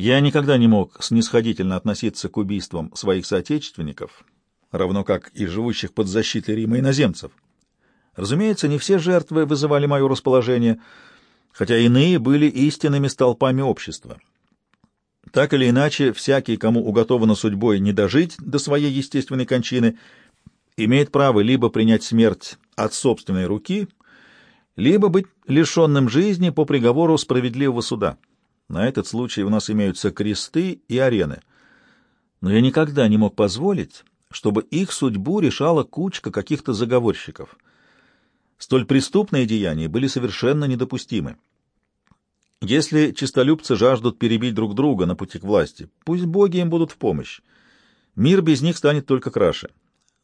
Я никогда не мог снисходительно относиться к убийствам своих соотечественников, равно как и живущих под защитой Рима иноземцев. Разумеется, не все жертвы вызывали мое расположение, хотя иные были истинными столпами общества. Так или иначе, всякий, кому уготовано судьбой не дожить до своей естественной кончины, имеет право либо принять смерть от собственной руки, либо быть лишенным жизни по приговору справедливого суда. На этот случай у нас имеются кресты и арены. Но я никогда не мог позволить, чтобы их судьбу решала кучка каких-то заговорщиков. Столь преступные деяния были совершенно недопустимы. Если чистолюбцы жаждут перебить друг друга на пути к власти, пусть боги им будут в помощь. Мир без них станет только краше.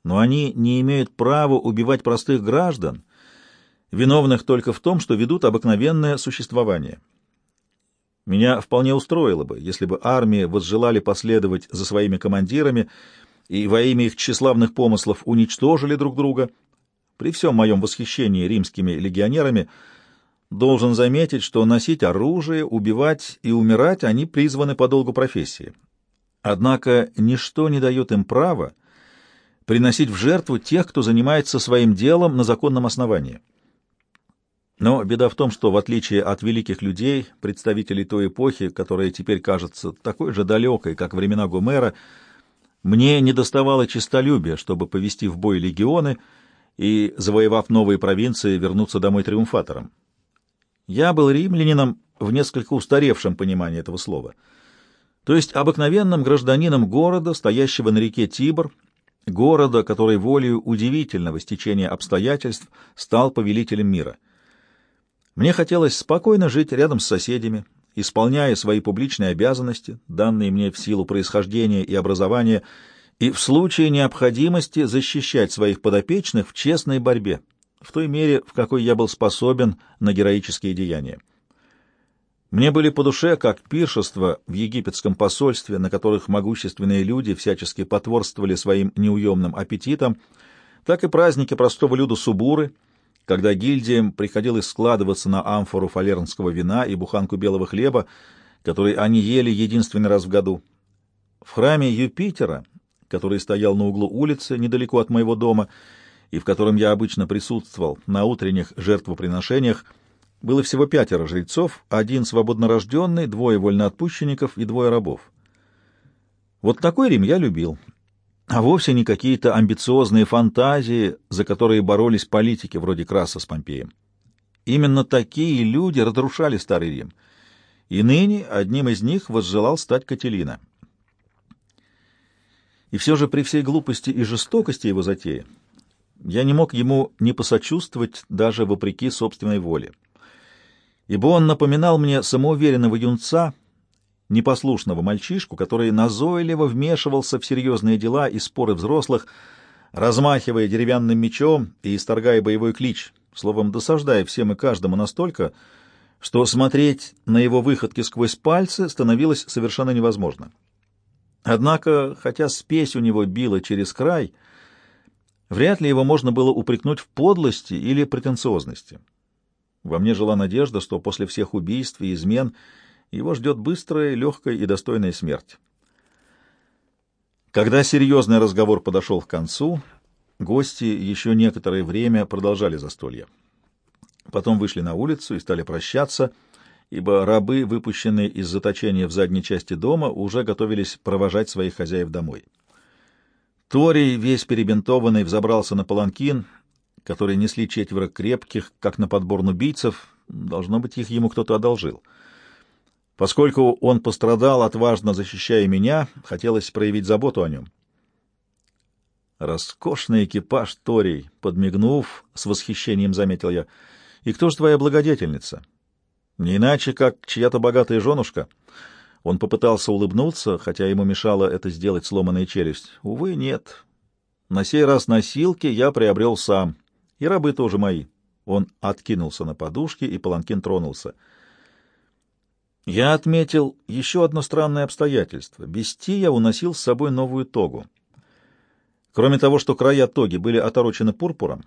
Но они не имеют права убивать простых граждан, виновных только в том, что ведут обыкновенное существование. Меня вполне устроило бы, если бы армии возжелали последовать за своими командирами и во имя их тщеславных помыслов уничтожили друг друга. При всем моем восхищении римскими легионерами должен заметить, что носить оружие, убивать и умирать они призваны по долгу профессии. Однако ничто не дает им права приносить в жертву тех, кто занимается своим делом на законном основании. Но беда в том, что, в отличие от великих людей, представителей той эпохи, которая теперь кажется такой же далекой, как времена Гомера, мне недоставало честолюбия, чтобы повести в бой легионы и, завоевав новые провинции, вернуться домой триумфатором. Я был римлянином в несколько устаревшем понимании этого слова, то есть обыкновенным гражданином города, стоящего на реке Тибр, города, который волею удивительного стечения обстоятельств стал повелителем мира. Мне хотелось спокойно жить рядом с соседями, исполняя свои публичные обязанности, данные мне в силу происхождения и образования, и в случае необходимости защищать своих подопечных в честной борьбе, в той мере, в какой я был способен на героические деяния. Мне были по душе как пиршества в египетском посольстве, на которых могущественные люди всячески потворствовали своим неуемным аппетитам, так и праздники простого люда Субуры — когда гильдиям приходилось складываться на амфору фалернского вина и буханку белого хлеба, который они ели единственный раз в году. В храме Юпитера, который стоял на углу улицы недалеко от моего дома и в котором я обычно присутствовал на утренних жертвоприношениях, было всего пятеро жрецов, один свободнорожденный, двое вольноотпущенников и двое рабов. Вот такой Рим я любил, а вовсе не какие-то амбициозные фантазии, за которые боролись политики вроде Краса с Помпеем. Именно такие люди разрушали Старый Рим, и ныне одним из них возжелал стать Кателина. И все же при всей глупости и жестокости его затеи я не мог ему не посочувствовать даже вопреки собственной воле, ибо он напоминал мне самоуверенного юнца — непослушного мальчишку, который назойливо вмешивался в серьезные дела и споры взрослых, размахивая деревянным мечом и исторгая боевой клич, словом, досаждая всем и каждому настолько, что смотреть на его выходки сквозь пальцы становилось совершенно невозможно. Однако, хотя спесь у него била через край, вряд ли его можно было упрекнуть в подлости или претенциозности. Во мне жила надежда, что после всех убийств и измен — его ждет быстрая, легкая и достойная смерть. Когда серьезный разговор подошел к концу, гости еще некоторое время продолжали застолье. Потом вышли на улицу и стали прощаться, ибо рабы, выпущенные из заточения в задней части дома, уже готовились провожать своих хозяев домой. Торий, весь перебинтованный, взобрался на паланкин, который несли четверо крепких, как на подборн убийцев. Должно быть, их ему кто-то одолжил — Поскольку он пострадал, отважно защищая меня, хотелось проявить заботу о нем. «Роскошный экипаж, Торий!» — подмигнув, с восхищением заметил я. «И кто же твоя благодетельница?» «Не иначе, как чья-то богатая женушка». Он попытался улыбнуться, хотя ему мешало это сделать сломанная челюсть. «Увы, нет. На сей раз носилки я приобрел сам, и рабы тоже мои». Он откинулся на подушке, и паланкин тронулся — я отметил еще одно странное обстоятельство. Бестия уносил с собой новую тогу. Кроме того, что края тоги были оторочены пурпуром,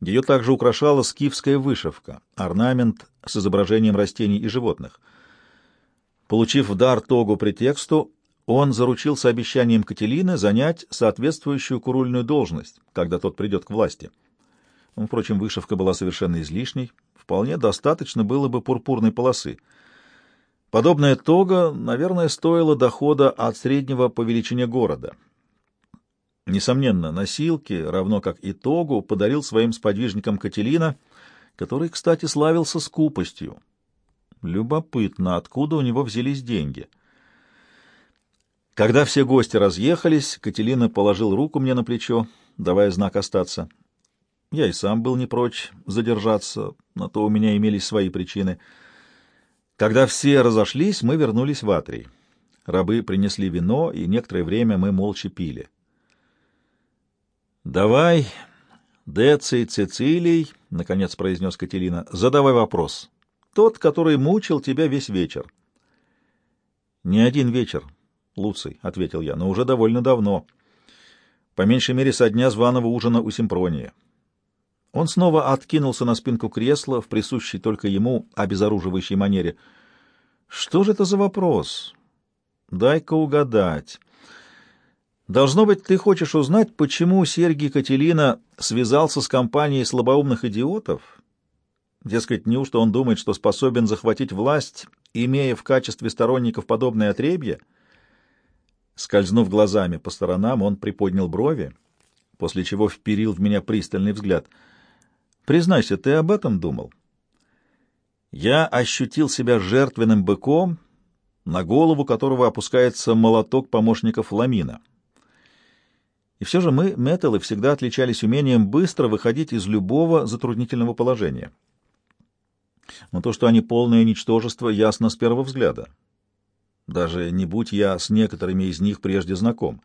ее также украшала скифская вышивка, орнамент с изображением растений и животных. Получив в дар Тогу претексту, он заручился обещанием Кателины занять соответствующую курульную должность, когда тот придет к власти. Впрочем, вышивка была совершенно излишней, вполне достаточно было бы пурпурной полосы. Подобная тога, наверное, стоила дохода от среднего по величине города. Несомненно, носилки, равно как и тогу, подарил своим сподвижникам Кателина, который, кстати, славился скупостью. Любопытно, откуда у него взялись деньги. Когда все гости разъехались, Кателина положил руку мне на плечо, давая знак остаться. Я и сам был не прочь задержаться, на то у меня имелись свои причины. Когда все разошлись, мы вернулись в Атрий. Рабы принесли вино, и некоторое время мы молча пили. «Давай, Деций Цицилий», — наконец произнес Катерина, — «задавай вопрос. Тот, который мучил тебя весь вечер». «Не один вечер, Луций», — ответил я, — «но уже довольно давно. По меньшей мере со дня званого ужина у Симпрония». Он снова откинулся на спинку кресла в присущей только ему обезоруживающей манере. «Что же это за вопрос? Дай-ка угадать. Должно быть, ты хочешь узнать, почему Сергий Кателина связался с компанией слабоумных идиотов? Дескать, неужто он думает, что способен захватить власть, имея в качестве сторонников подобное отребье?» Скользнув глазами по сторонам, он приподнял брови, после чего вперил в меня пристальный взгляд — Признайся, ты об этом думал? Я ощутил себя жертвенным быком, на голову которого опускается молоток помощников Ламина. И все же мы, металлы, всегда отличались умением быстро выходить из любого затруднительного положения. Но то, что они полное ничтожество, ясно с первого взгляда. Даже не будь я с некоторыми из них прежде знаком.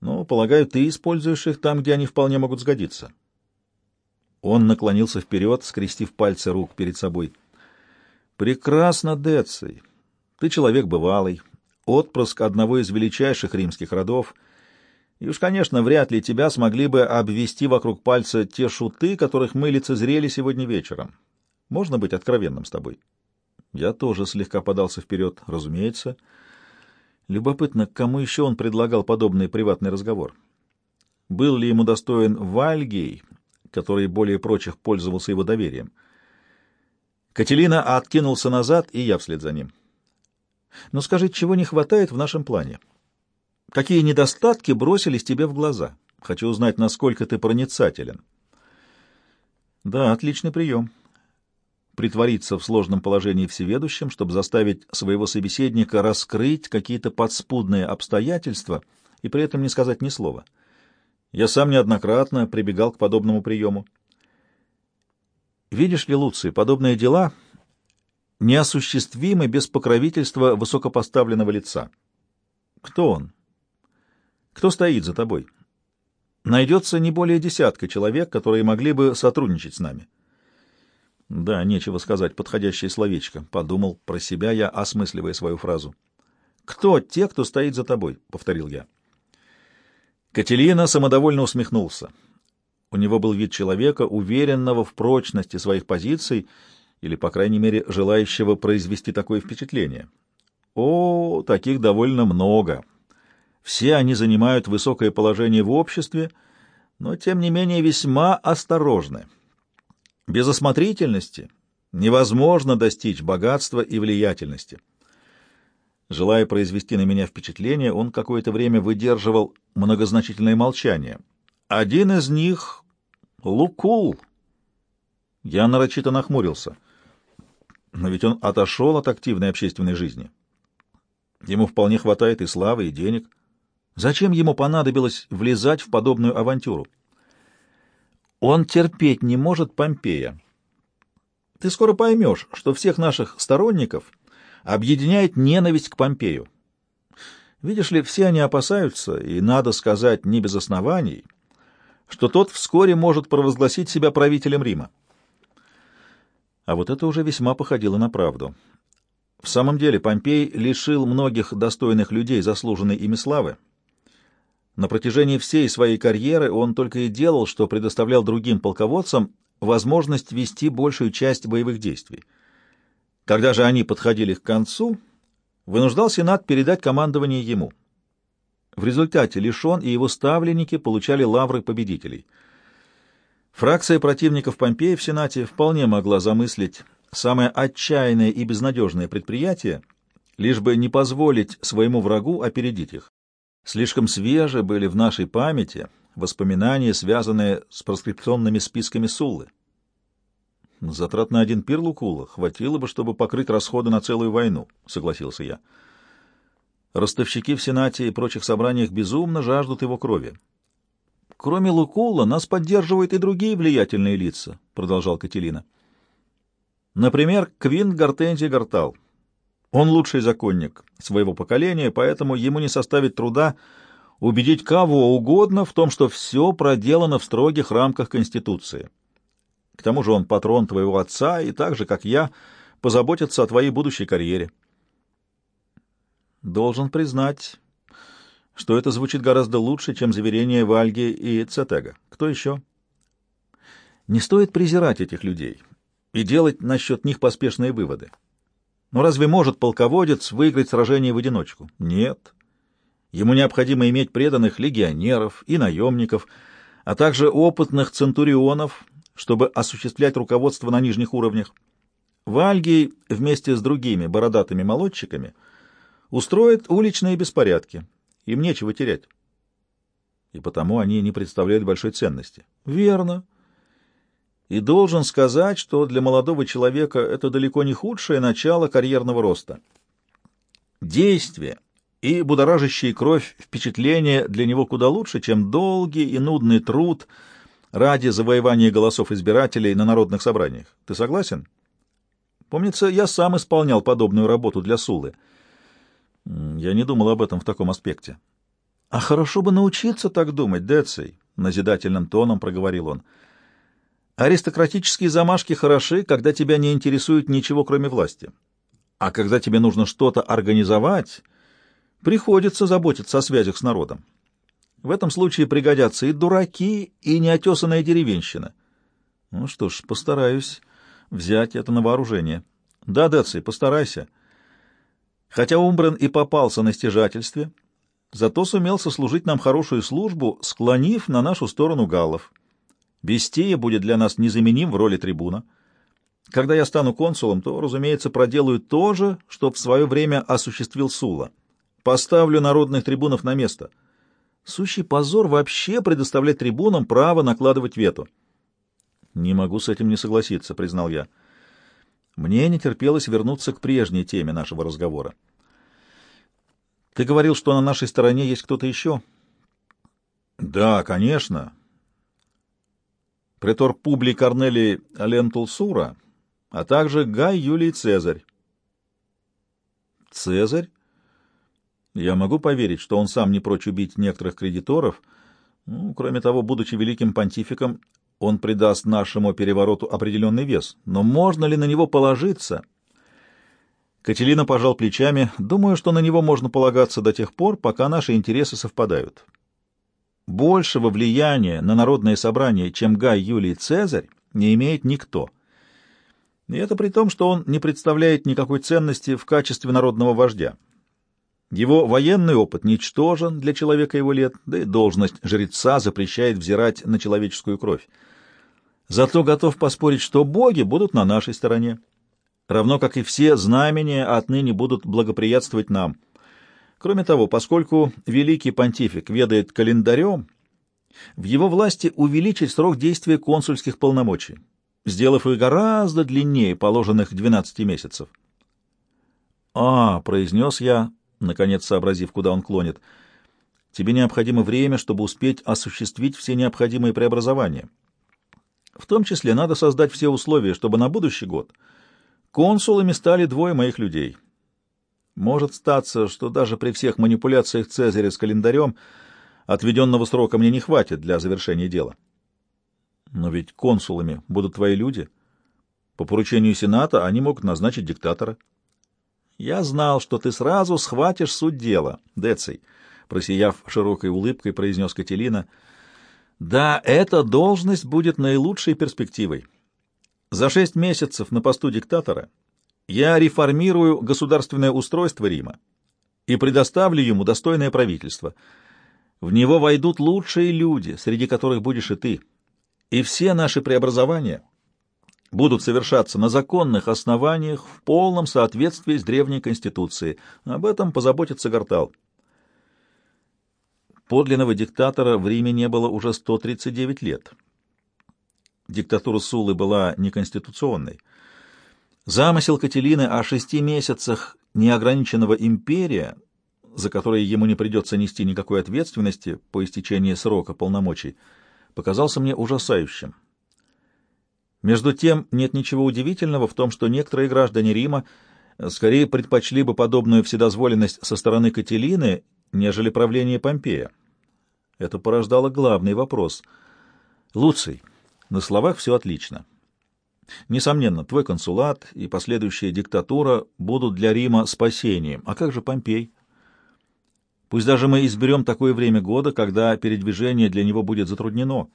Но, полагаю, ты используешь их там, где они вполне могут сгодиться. Он наклонился вперед, скрестив пальцы рук перед собой. «Прекрасно, Деций. Ты человек бывалый, отпрыск одного из величайших римских родов, и уж, конечно, вряд ли тебя смогли бы обвести вокруг пальца те шуты, которых мы лицезрели сегодня вечером. Можно быть откровенным с тобой?» Я тоже слегка подался вперед, разумеется. Любопытно, кому еще он предлагал подобный приватный разговор. Был ли ему достоин Вальгей который более прочих пользовался его доверием. Кателина откинулся назад, и я вслед за ним. «Но скажи, чего не хватает в нашем плане? Какие недостатки бросились тебе в глаза? Хочу узнать, насколько ты проницателен». «Да, отличный прием. Притвориться в сложном положении всеведущим, чтобы заставить своего собеседника раскрыть какие-то подспудные обстоятельства и при этом не сказать ни слова». Я сам неоднократно прибегал к подобному приему. Видишь ли, Луций, подобные дела неосуществимы без покровительства высокопоставленного лица. Кто он? Кто стоит за тобой? Найдется не более десятка человек, которые могли бы сотрудничать с нами. Да, нечего сказать подходящее словечко, — подумал про себя я, осмысливая свою фразу. Кто те, кто стоит за тобой? — повторил я. Кателина самодовольно усмехнулся. У него был вид человека, уверенного в прочности своих позиций, или, по крайней мере, желающего произвести такое впечатление. О, таких довольно много. Все они занимают высокое положение в обществе, но, тем не менее, весьма осторожны. Без осмотрительности невозможно достичь богатства и влиятельности. Желая произвести на меня впечатление, он какое-то время выдерживал многозначительное молчание. Один из них — Лукул. Я нарочито нахмурился. Но ведь он отошел от активной общественной жизни. Ему вполне хватает и славы, и денег. Зачем ему понадобилось влезать в подобную авантюру? Он терпеть не может Помпея. Ты скоро поймешь, что всех наших сторонников — объединяет ненависть к Помпею. Видишь ли, все они опасаются, и, надо сказать, не без оснований, что тот вскоре может провозгласить себя правителем Рима. А вот это уже весьма походило на правду. В самом деле Помпей лишил многих достойных людей заслуженной ими славы. На протяжении всей своей карьеры он только и делал, что предоставлял другим полководцам возможность вести большую часть боевых действий. Когда же они подходили к концу, вынуждал Сенат передать командование ему. В результате Лишон и его ставленники получали лавры победителей. Фракция противников Помпея в Сенате вполне могла замыслить самое отчаянное и безнадежное предприятие, лишь бы не позволить своему врагу опередить их. Слишком свежи были в нашей памяти воспоминания, связанные с проскрипционными списками Суллы. Затрат на один пир Лукула хватило бы, чтобы покрыть расходы на целую войну, согласился я. Ростовщики в Сенате и прочих собраниях безумно жаждут его крови. Кроме Лукула, нас поддерживают и другие влиятельные лица, продолжал Кателина. Например, Квинт Гортензий Гортал. Он лучший законник своего поколения, поэтому ему не составит труда убедить кого угодно в том, что все проделано в строгих рамках Конституции. К тому же он патрон твоего отца и так же, как я, позаботится о твоей будущей карьере. Должен признать, что это звучит гораздо лучше, чем заверения Вальги и Цетега. Кто еще? Не стоит презирать этих людей и делать насчет них поспешные выводы. Но разве может полководец выиграть сражение в одиночку? Нет. Ему необходимо иметь преданных легионеров и наемников, а также опытных центурионов, чтобы осуществлять руководство на нижних уровнях. Вальгий вместе с другими бородатыми молодчиками устроит уличные беспорядки. Им нечего терять. И потому они не представляют большой ценности. Верно. И должен сказать, что для молодого человека это далеко не худшее начало карьерного роста. Действие и будоражащие кровь впечатления для него куда лучше, чем долгий и нудный труд — ради завоевания голосов избирателей на народных собраниях. Ты согласен? Помнится, я сам исполнял подобную работу для Сулы. Я не думал об этом в таком аспекте. А хорошо бы научиться так думать, Деций, назидательным тоном проговорил он. Аристократические замашки хороши, когда тебя не интересует ничего, кроме власти. А когда тебе нужно что-то организовать, приходится заботиться о связях с народом. В этом случае пригодятся и дураки, и неотесанная деревенщина. Ну что ж, постараюсь взять это на вооружение. Да, Деций, постарайся. Хотя Умбрен и попался на стяжательстве, зато сумел сослужить нам хорошую службу, склонив на нашу сторону галлов. Бестия будет для нас незаменим в роли трибуна. Когда я стану консулом, то, разумеется, проделаю то же, что в свое время осуществил Сула. Поставлю народных трибунов на место — Сущий позор вообще предоставлять трибунам право накладывать вето. «Не могу с этим не согласиться», — признал я. Мне не терпелось вернуться к прежней теме нашего разговора. «Ты говорил, что на нашей стороне есть кто-то еще?» «Да, конечно. Претор Публий Корнелий Лентулсура, а также Гай Юлий Цезарь». «Цезарь?» Я могу поверить, что он сам не прочь убить некоторых кредиторов. Ну, кроме того, будучи великим понтификом, он придаст нашему перевороту определенный вес. Но можно ли на него положиться? Кателина пожал плечами. Думаю, что на него можно полагаться до тех пор, пока наши интересы совпадают. Большего влияния на народное собрание, чем Гай Юлий Цезарь, не имеет никто. И это при том, что он не представляет никакой ценности в качестве народного вождя. Его военный опыт ничтожен для человека его лет, да и должность жреца запрещает взирать на человеческую кровь. Зато готов поспорить, что боги будут на нашей стороне, равно как и все знамения отныне будут благоприятствовать нам. Кроме того, поскольку великий понтифик ведает календарем, в его власти увеличить срок действия консульских полномочий, сделав их гораздо длиннее положенных 12 месяцев. «А», — произнес я, наконец сообразив, куда он клонит. Тебе необходимо время, чтобы успеть осуществить все необходимые преобразования. В том числе надо создать все условия, чтобы на будущий год консулами стали двое моих людей. Может статься, что даже при всех манипуляциях Цезаря с календарем отведенного срока мне не хватит для завершения дела. Но ведь консулами будут твои люди. По поручению Сената они могут назначить диктатора. Я знал, что ты сразу схватишь суть дела, Деций, просияв широкой улыбкой, произнес Кателина. Да, эта должность будет наилучшей перспективой. За шесть месяцев на посту диктатора Я реформирую государственное устройство Рима и предоставлю ему достойное правительство. В него войдут лучшие люди, среди которых будешь и ты. И все наши преобразования будут совершаться на законных основаниях в полном соответствии с древней конституцией. Об этом позаботится Гартал. Подлинного диктатора в Риме не было уже 139 лет. Диктатура Сулы была неконституционной. Замысел Кателины о шести месяцах неограниченного империя, за которые ему не придется нести никакой ответственности по истечении срока полномочий, показался мне ужасающим. Между тем, нет ничего удивительного в том, что некоторые граждане Рима скорее предпочли бы подобную вседозволенность со стороны Кателины, нежели правление Помпея. Это порождало главный вопрос. «Луций, на словах все отлично. Несомненно, твой консулат и последующая диктатура будут для Рима спасением. А как же Помпей? Пусть даже мы изберем такое время года, когда передвижение для него будет затруднено.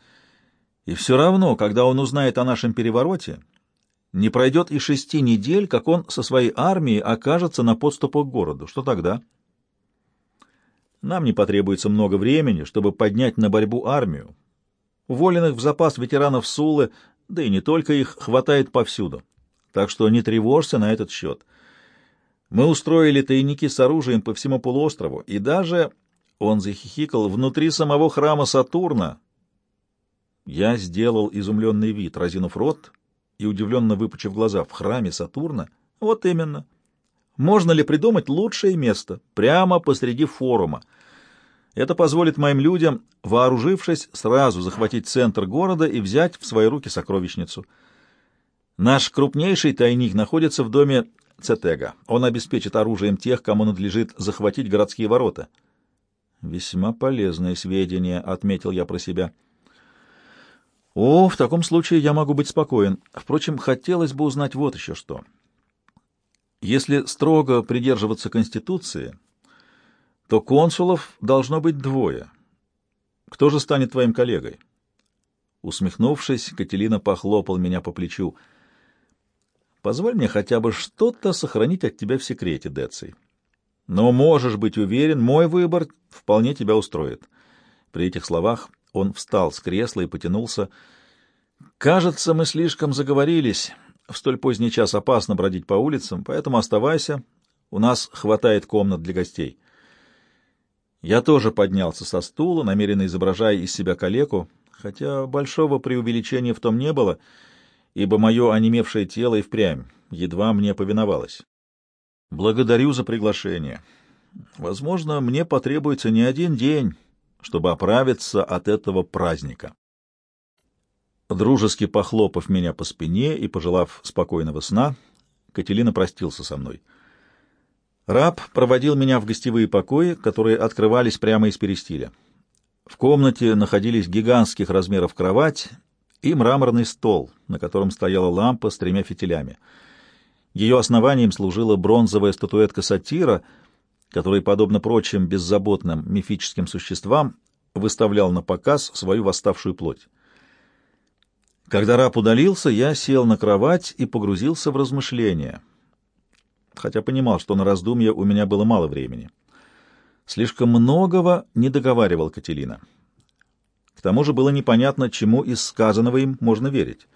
И все равно, когда он узнает о нашем перевороте, не пройдет и шести недель, как он со своей армией окажется на подступах к городу. Что тогда? Нам не потребуется много времени, чтобы поднять на борьбу армию. Уволенных в запас ветеранов Сулы да и не только их, хватает повсюду. Так что не тревожься на этот счет. Мы устроили тайники с оружием по всему полуострову, и даже, он захихикал, внутри самого храма Сатурна. Я сделал изумленный вид, разинув рот и удивленно выпучив глаза. В храме Сатурна? Вот именно. Можно ли придумать лучшее место? Прямо посреди форума. Это позволит моим людям, вооружившись, сразу захватить центр города и взять в свои руки сокровищницу. Наш крупнейший тайник находится в доме Цетега. Он обеспечит оружием тех, кому надлежит захватить городские ворота. Весьма полезное сведения, отметил я про себя. О, в таком случае я могу быть спокоен. Впрочем, хотелось бы узнать вот еще что. Если строго придерживаться Конституции, то консулов должно быть двое. Кто же станет твоим коллегой? Усмехнувшись, Кателина похлопал меня по плечу. Позволь мне хотя бы что-то сохранить от тебя в секрете, Деций. Но можешь быть уверен, мой выбор вполне тебя устроит. При этих словах он встал с кресла и потянулся. Кажется, мы слишком заговорились. В столь поздний час опасно бродить по улицам, поэтому оставайся. У нас хватает комнат для гостей. Я тоже поднялся со стула, намеренно изображая из себя калеку, хотя большого преувеличения в том не было, ибо мое онемевшее тело и впрямь едва мне повиновалось. Благодарю за приглашение. Возможно, мне потребуется не один день, чтобы оправиться от этого праздника. Дружески похлопав меня по спине и пожелав спокойного сна, Кателина простился со мной — Раб проводил меня в гостевые покои, которые открывались прямо из перестиля. В комнате находились гигантских размеров кровать и мраморный стол, на котором стояла лампа с тремя фитилями. Ее основанием служила бронзовая статуэтка сатира, который, подобно прочим беззаботным мифическим существам, выставлял на показ свою восставшую плоть. Когда раб удалился, я сел на кровать и погрузился в размышления — хотя понимал, что на раздумья у меня было мало времени. Слишком многого не договаривал Кателина. К тому же было непонятно, чему из сказанного им можно верить.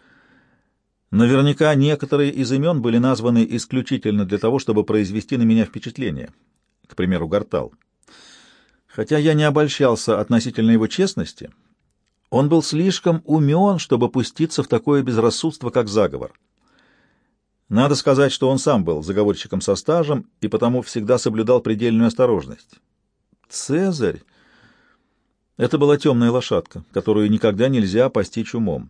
Наверняка некоторые из имен были названы исключительно для того, чтобы произвести на меня впечатление. К примеру, Гартал. Хотя я не обольщался относительно его честности, он был слишком умен, чтобы пуститься в такое безрассудство, как заговор. Надо сказать, что он сам был заговорщиком со стажем и потому всегда соблюдал предельную осторожность. Цезарь — это была темная лошадка, которую никогда нельзя постичь умом.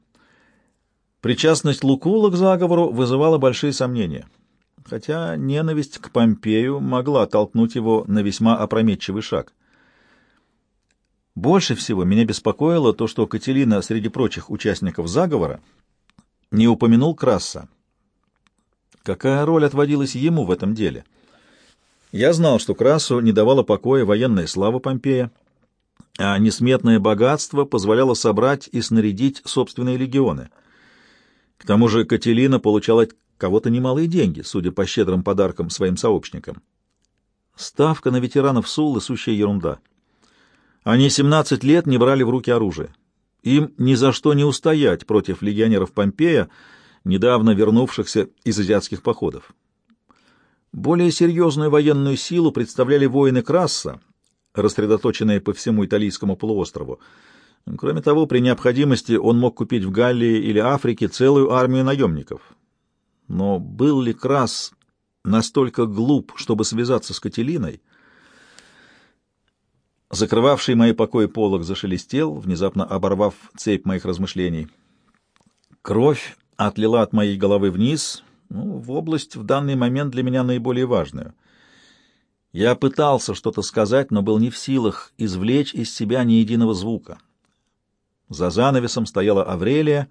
Причастность Лукула к заговору вызывала большие сомнения, хотя ненависть к Помпею могла толкнуть его на весьма опрометчивый шаг. Больше всего меня беспокоило то, что Катерина среди прочих участников заговора не упомянул Краса. Какая роль отводилась ему в этом деле? Я знал, что Красу не давала покоя военная слава Помпея, а несметное богатство позволяло собрать и снарядить собственные легионы. К тому же Кателина получала кого-то немалые деньги, судя по щедрым подаркам своим сообщникам. Ставка на ветеранов Суллы — сущая ерунда. Они 17 лет не брали в руки оружие. Им ни за что не устоять против легионеров Помпея, недавно вернувшихся из азиатских походов. Более серьезную военную силу представляли воины Красса, рассредоточенные по всему италийскому полуострову. Кроме того, при необходимости он мог купить в Галлии или Африке целую армию наемников. Но был ли Крас настолько глуп, чтобы связаться с Кателиной? Закрывавший мои покои полог зашелестел, внезапно оборвав цепь моих размышлений. Кровь отлила от моей головы вниз, ну, в область в данный момент для меня наиболее важную. Я пытался что-то сказать, но был не в силах извлечь из себя ни единого звука. За занавесом стояла Аврелия,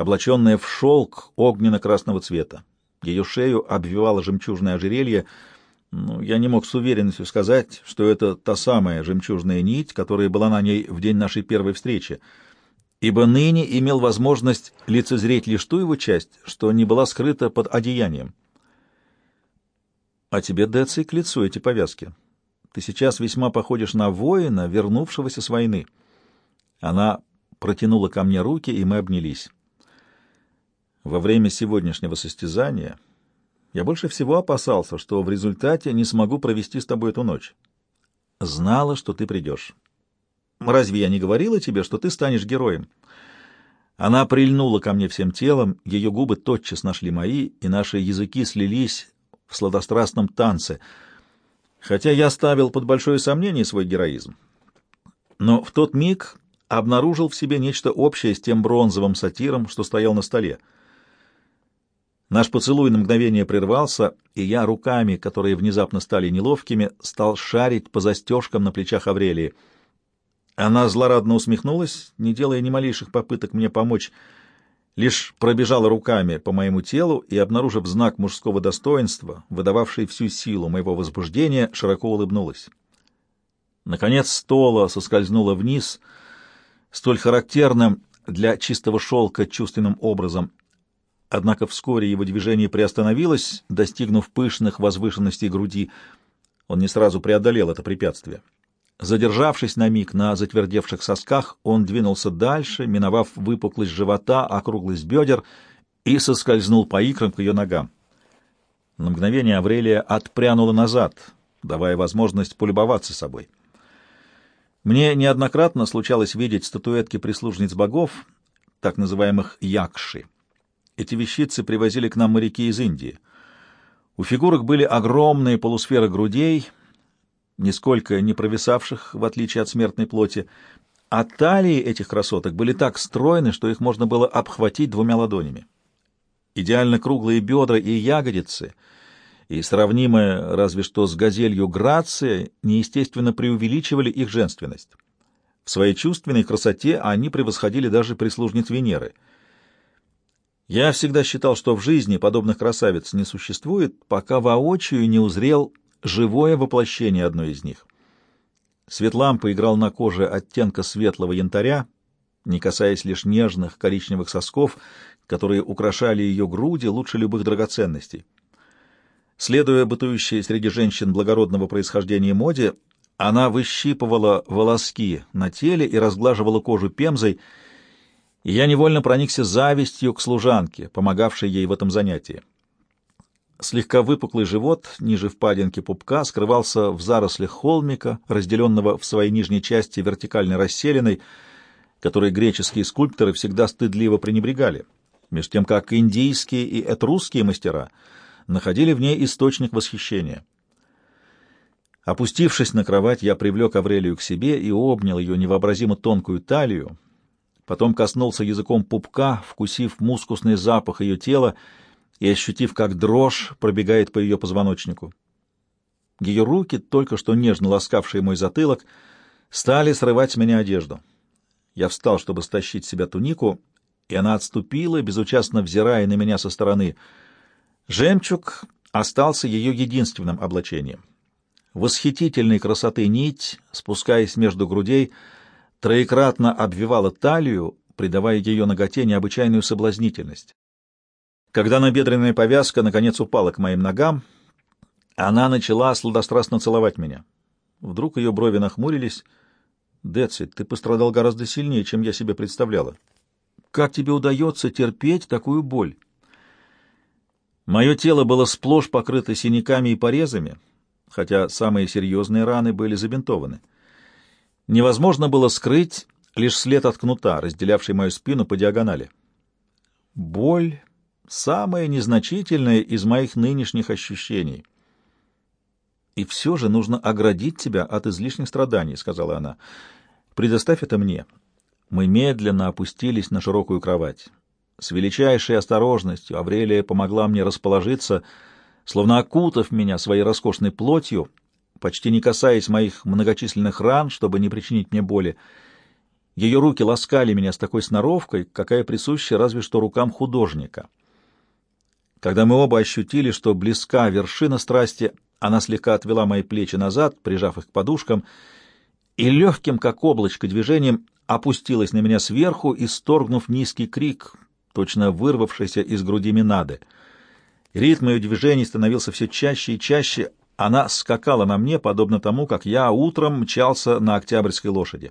облаченная в шелк огненно-красного цвета. Ее шею обвивало жемчужное ожерелье. Ну, я не мог с уверенностью сказать, что это та самая жемчужная нить, которая была на ней в день нашей первой встречи, ибо ныне имел возможность лицезреть лишь ту его часть, что не была скрыта под одеянием. А тебе, Деций, к лицу эти повязки. Ты сейчас весьма походишь на воина, вернувшегося с войны. Она протянула ко мне руки, и мы обнялись. Во время сегодняшнего состязания я больше всего опасался, что в результате не смогу провести с тобой эту ночь. Знала, что ты придешь. Разве я не говорила тебе, что ты станешь героем? Она прильнула ко мне всем телом, ее губы тотчас нашли мои, и наши языки слились в сладострастном танце, хотя я ставил под большое сомнение свой героизм. Но в тот миг обнаружил в себе нечто общее с тем бронзовым сатиром, что стоял на столе. Наш поцелуй на мгновение прервался, и я руками, которые внезапно стали неловкими, стал шарить по застежкам на плечах Аврелии. Она злорадно усмехнулась, не делая ни малейших попыток мне помочь, лишь пробежала руками по моему телу и, обнаружив знак мужского достоинства, выдававший всю силу моего возбуждения, широко улыбнулась. Наконец стола соскользнула вниз, столь характерным для чистого шелка чувственным образом. Однако вскоре его движение приостановилось, достигнув пышных возвышенностей груди. Он не сразу преодолел это препятствие. Задержавшись на миг на затвердевших сосках, он двинулся дальше, миновав выпуклость живота, округлость бедер и соскользнул по икрам к ее ногам. На мгновение Аврелия отпрянула назад, давая возможность полюбоваться собой. Мне неоднократно случалось видеть статуэтки прислужниц богов, так называемых якши. Эти вещицы привозили к нам моряки из Индии. У фигурок были огромные полусферы грудей — нисколько не провисавших, в отличие от смертной плоти, а талии этих красоток были так стройны, что их можно было обхватить двумя ладонями. Идеально круглые бедра и ягодицы, и сравнимая разве что с газелью грация, неестественно преувеличивали их женственность. В своей чувственной красоте они превосходили даже прислужниц Венеры. Я всегда считал, что в жизни подобных красавиц не существует, пока воочию не узрел живое воплощение одной из них. Свет лампы играл на коже оттенка светлого янтаря, не касаясь лишь нежных коричневых сосков, которые украшали ее груди лучше любых драгоценностей. Следуя бытующей среди женщин благородного происхождения моде, она выщипывала волоски на теле и разглаживала кожу пемзой, и я невольно проникся завистью к служанке, помогавшей ей в этом занятии. Слегка выпуклый живот ниже впадинки пупка скрывался в зарослях холмика, разделенного в своей нижней части вертикальной расселенной, которой греческие скульпторы всегда стыдливо пренебрегали, меж тем как индийские и этрусские мастера находили в ней источник восхищения. Опустившись на кровать, я привлек Аврелию к себе и обнял ее невообразимо тонкую талию, потом коснулся языком пупка, вкусив мускусный запах ее тела и ощутив, как дрожь пробегает по ее позвоночнику. Ее руки, только что нежно ласкавшие мой затылок, стали срывать с меня одежду. Я встал, чтобы стащить с себя тунику, и она отступила, безучастно взирая на меня со стороны. Жемчуг остался ее единственным облачением. Восхитительной красоты нить, спускаясь между грудей, троекратно обвивала талию, придавая ее ноготе необычайную соблазнительность. Когда набедренная повязка наконец упала к моим ногам, она начала сладострастно целовать меня. Вдруг ее брови нахмурились. «Деци, ты пострадал гораздо сильнее, чем я себе представляла. Как тебе удается терпеть такую боль?» Мое тело было сплошь покрыто синяками и порезами, хотя самые серьезные раны были забинтованы. Невозможно было скрыть лишь след от кнута, разделявший мою спину по диагонали. Боль — самая незначительная из моих нынешних ощущений. «И все же нужно оградить тебя от излишних страданий», — сказала она. «Предоставь это мне». Мы медленно опустились на широкую кровать. С величайшей осторожностью Аврелия помогла мне расположиться, словно окутав меня своей роскошной плотью, почти не касаясь моих многочисленных ран, чтобы не причинить мне боли. Ее руки ласкали меня с такой сноровкой, какая присуща разве что рукам художника. Когда мы оба ощутили, что близка вершина страсти, она слегка отвела мои плечи назад, прижав их к подушкам, и легким, как облачко, движением опустилась на меня сверху, исторгнув низкий крик, точно вырвавшийся из груди Минады. Ритм ее движений становился все чаще и чаще, она скакала на мне, подобно тому, как я утром мчался на октябрьской лошади.